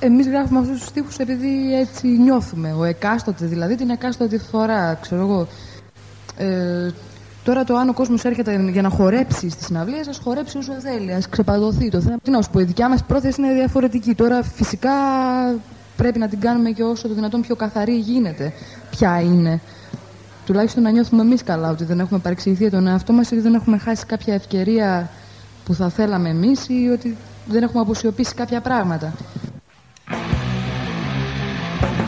Εμείς γράφουμε αυτούς τους τείχου επειδή έτσι νιώθουμε. Ο εκάστοτε δηλαδή την εκάστοτε φορά, ξέρω εγώ. Ε, τώρα το αν ο κόσμος έρχεται για να χορέψει στη συναυλία, α χορέψει όσο θέλει, ας ξεπαδοθεί το θέμα. Τι να σου πω, η δικιά μας πρόθεση είναι διαφορετική. Τώρα φυσικά πρέπει να την κάνουμε και όσο το δυνατόν πιο καθαρή γίνεται. Ποια είναι. Τουλάχιστον να νιώθουμε εμείς καλά ότι δεν έχουμε παρεξηγηθεί τον εαυτό μας ή δεν έχουμε χάσει κάποια ευκαιρία που θα θέλαμε εμείς ή ότι δεν έχουμε αποσιωπήσει κάποια πράγματα. Thank you.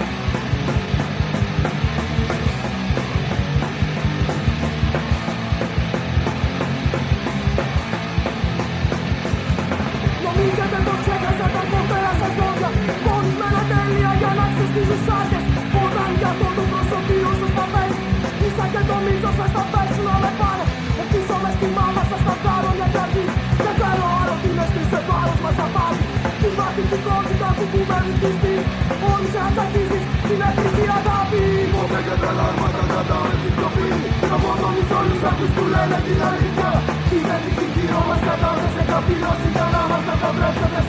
ατιστής Όλους θα τσακίσεις την αγάπη Ποτέ και τα λάρματα κρατάνε την που λένε την αλήθεια. Την την κοινό μας κατάμε σε καπηλώσει Για να μας καταβρέψετε